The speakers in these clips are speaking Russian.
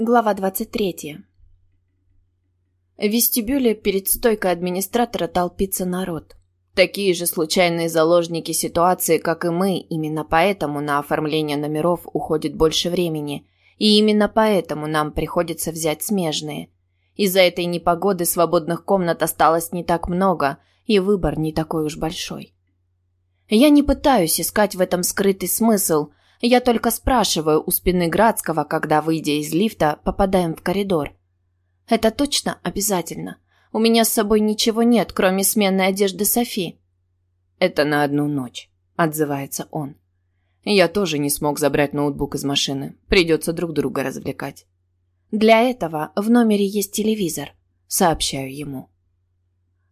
Глава 23. В вестибюле перед стойкой администратора толпится народ. Такие же случайные заложники ситуации, как и мы, именно поэтому на оформление номеров уходит больше времени. И именно поэтому нам приходится взять смежные. Из-за этой непогоды свободных комнат осталось не так много, и выбор не такой уж большой. Я не пытаюсь искать в этом скрытый смысл – я только спрашиваю у спины Градского, когда, выйдя из лифта, попадаем в коридор. Это точно обязательно. У меня с собой ничего нет, кроме сменной одежды Софи. Это на одну ночь, отзывается он. Я тоже не смог забрать ноутбук из машины. Придется друг друга развлекать. Для этого в номере есть телевизор, сообщаю ему.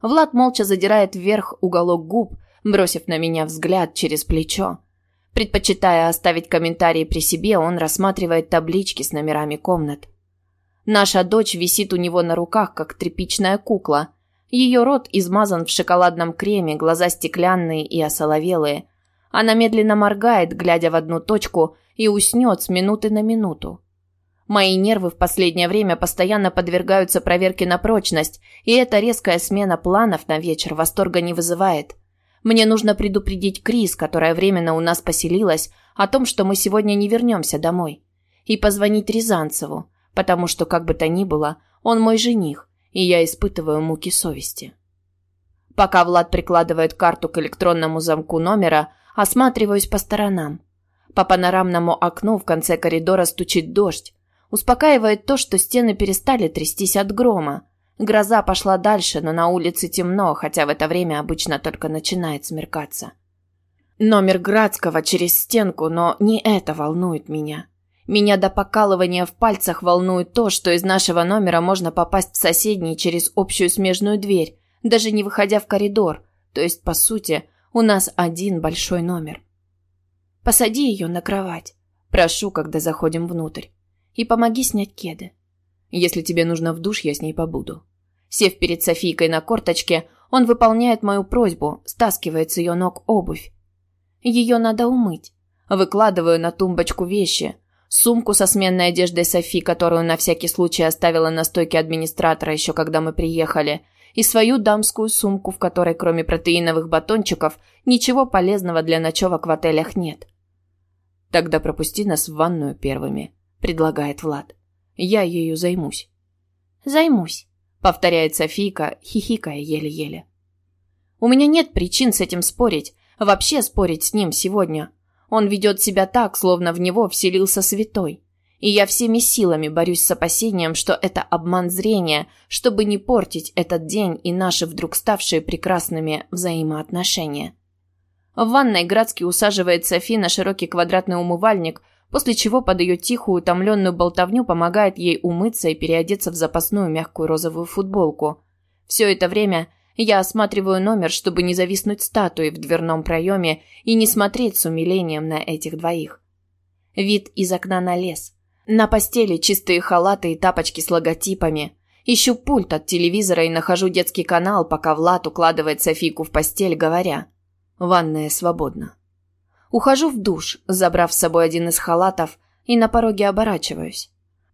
Влад молча задирает вверх уголок губ, бросив на меня взгляд через плечо. Предпочитая оставить комментарии при себе, он рассматривает таблички с номерами комнат. Наша дочь висит у него на руках, как тряпичная кукла. Ее рот измазан в шоколадном креме, глаза стеклянные и осоловелые. Она медленно моргает, глядя в одну точку, и уснет с минуты на минуту. Мои нервы в последнее время постоянно подвергаются проверке на прочность, и эта резкая смена планов на вечер восторга не вызывает. Мне нужно предупредить Крис, которая временно у нас поселилась, о том, что мы сегодня не вернемся домой. И позвонить Рязанцеву, потому что, как бы то ни было, он мой жених, и я испытываю муки совести. Пока Влад прикладывает карту к электронному замку номера, осматриваюсь по сторонам. По панорамному окну в конце коридора стучит дождь. Успокаивает то, что стены перестали трястись от грома. Гроза пошла дальше, но на улице темно, хотя в это время обычно только начинает смеркаться. Номер Градского через стенку, но не это волнует меня. Меня до покалывания в пальцах волнует то, что из нашего номера можно попасть в соседний через общую смежную дверь, даже не выходя в коридор. То есть, по сути, у нас один большой номер. Посади ее на кровать. Прошу, когда заходим внутрь. И помоги снять кеды. Если тебе нужно в душ, я с ней побуду. Сев перед Софийкой на корточке, он выполняет мою просьбу, стаскивает с ее ног обувь. Ее надо умыть. Выкладываю на тумбочку вещи. Сумку со сменной одеждой Софи, которую на всякий случай оставила на стойке администратора еще когда мы приехали, и свою дамскую сумку, в которой кроме протеиновых батончиков ничего полезного для ночевок в отелях нет. «Тогда пропусти нас в ванную первыми», — предлагает Влад. Я ею займусь. Займусь, повторяет Софийка, хихикая еле-еле. У меня нет причин с этим спорить, вообще спорить с ним сегодня. Он ведет себя так, словно в него вселился святой. И я всеми силами борюсь с опасением, что это обман зрения, чтобы не портить этот день и наши вдруг ставшие прекрасными взаимоотношения. В ванной Градский усаживает Софи на широкий квадратный умывальник, после чего под тихую, утомленную болтовню помогает ей умыться и переодеться в запасную мягкую розовую футболку. Все это время я осматриваю номер, чтобы не зависнуть статуей в дверном проеме и не смотреть с умилением на этих двоих. Вид из окна на лес. На постели чистые халаты и тапочки с логотипами. Ищу пульт от телевизора и нахожу детский канал, пока Влад укладывает Софийку в постель, говоря «Ванная свободна». Ухожу в душ, забрав с собой один из халатов, и на пороге оборачиваюсь.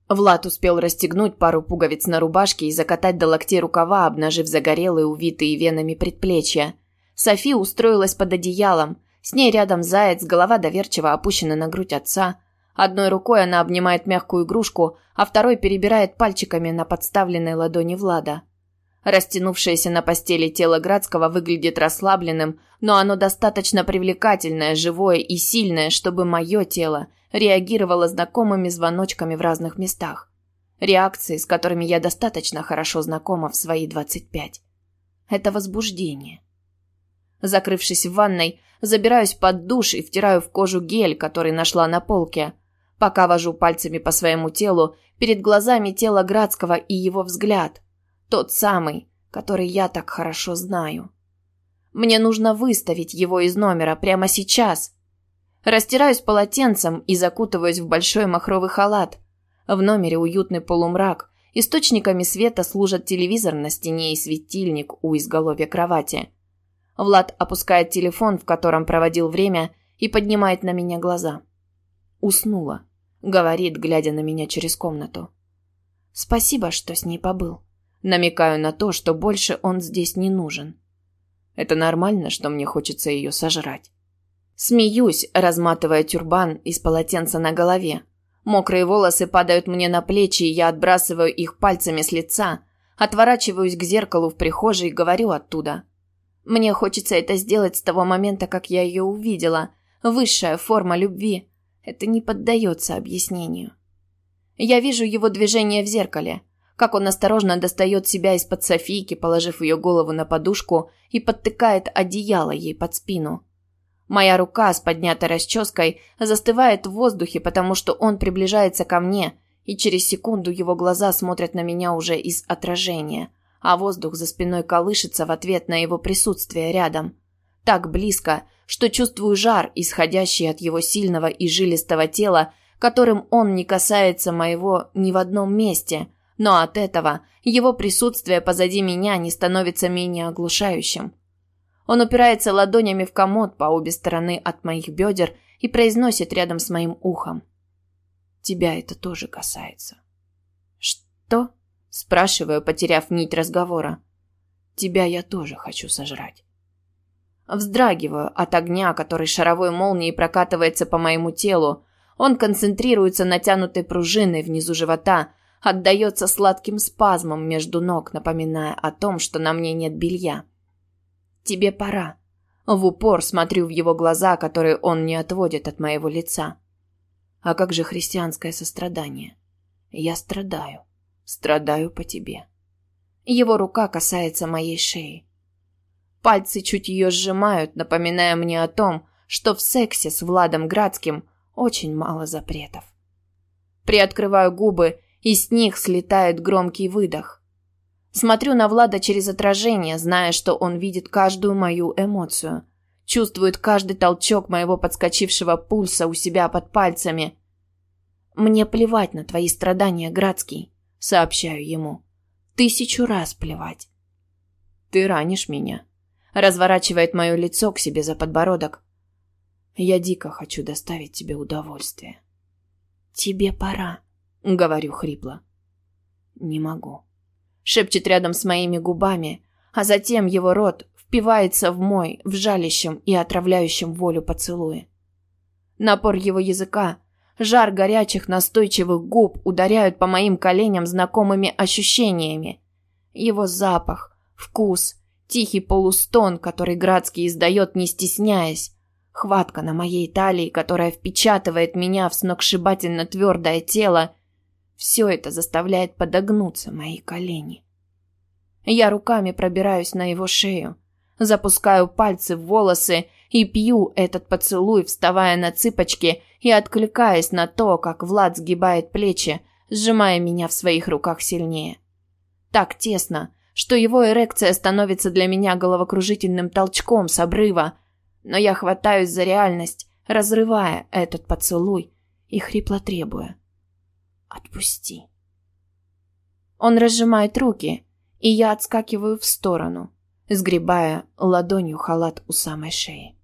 Влад успел расстегнуть пару пуговиц на рубашке и закатать до локтей рукава, обнажив загорелые, увитые венами предплечья. Софи устроилась под одеялом. С ней рядом заяц, голова доверчиво опущена на грудь отца. Одной рукой она обнимает мягкую игрушку, а второй перебирает пальчиками на подставленной ладони Влада. Растянувшееся на постели тело Градского выглядит расслабленным, но оно достаточно привлекательное, живое и сильное, чтобы мое тело реагировало знакомыми звоночками в разных местах. Реакции, с которыми я достаточно хорошо знакома в свои 25. Это возбуждение. Закрывшись в ванной, забираюсь под душ и втираю в кожу гель, который нашла на полке. Пока вожу пальцами по своему телу, перед глазами тело Градского и его взгляд – тот самый, который я так хорошо знаю. Мне нужно выставить его из номера прямо сейчас. Растираюсь полотенцем и закутываюсь в большой махровый халат. В номере уютный полумрак. Источниками света служат телевизор на стене и светильник у изголовья кровати. Влад опускает телефон, в котором проводил время, и поднимает на меня глаза. «Уснула», — говорит, глядя на меня через комнату. Спасибо, что с ней побыл. Намекаю на то, что больше он здесь не нужен. Это нормально, что мне хочется ее сожрать. Смеюсь, разматывая тюрбан из полотенца на голове. Мокрые волосы падают мне на плечи, и я отбрасываю их пальцами с лица, отворачиваюсь к зеркалу в прихожей и говорю оттуда. Мне хочется это сделать с того момента, как я ее увидела. Высшая форма любви. Это не поддается объяснению. Я вижу его движение в зеркале, как он осторожно достает себя из-под Софийки, положив ее голову на подушку и подтыкает одеяло ей под спину. Моя рука с поднятой расческой застывает в воздухе, потому что он приближается ко мне, и через секунду его глаза смотрят на меня уже из отражения, а воздух за спиной колышется в ответ на его присутствие рядом. Так близко, что чувствую жар, исходящий от его сильного и жилистого тела, которым он не касается моего ни в одном месте, но от этого его присутствие позади меня не становится менее оглушающим. Он упирается ладонями в комод по обе стороны от моих бедер и произносит рядом с моим ухом. «Тебя это тоже касается». «Что?» – спрашиваю, потеряв нить разговора. «Тебя я тоже хочу сожрать». Вздрагиваю от огня, который шаровой молнией прокатывается по моему телу. Он концентрируется натянутой пружиной внизу живота, отдается сладким спазмом между ног, напоминая о том, что на мне нет белья. «Тебе пора». В упор смотрю в его глаза, которые он не отводит от моего лица. А как же христианское сострадание? Я страдаю. Страдаю по тебе. Его рука касается моей шеи. Пальцы чуть ее сжимают, напоминая мне о том, что в сексе с Владом Градским очень мало запретов. Приоткрываю губы, и с них слетает громкий выдох. Смотрю на Влада через отражение, зная, что он видит каждую мою эмоцию. Чувствует каждый толчок моего подскочившего пульса у себя под пальцами. «Мне плевать на твои страдания, Градский», — сообщаю ему. «Тысячу раз плевать». «Ты ранишь меня», — разворачивает мое лицо к себе за подбородок. «Я дико хочу доставить тебе удовольствие». «Тебе пора», — говорю хрипло. «Не могу» шепчет рядом с моими губами, а затем его рот впивается в мой, в жалящем и отравляющем волю поцелуе. Напор его языка, жар горячих настойчивых губ ударяют по моим коленям знакомыми ощущениями. Его запах, вкус, тихий полустон, который Градский издает, не стесняясь, хватка на моей талии, которая впечатывает меня в сногсшибательно твердое тело, все это заставляет подогнуться мои колени. Я руками пробираюсь на его шею, запускаю пальцы в волосы и пью этот поцелуй, вставая на цыпочки и откликаясь на то, как Влад сгибает плечи, сжимая меня в своих руках сильнее. Так тесно, что его эрекция становится для меня головокружительным толчком с обрыва, но я хватаюсь за реальность, разрывая этот поцелуй и хрипло требуя. Отпусти. Он разжимает руки, и я отскакиваю в сторону, сгребая ладонью халат у самой шеи.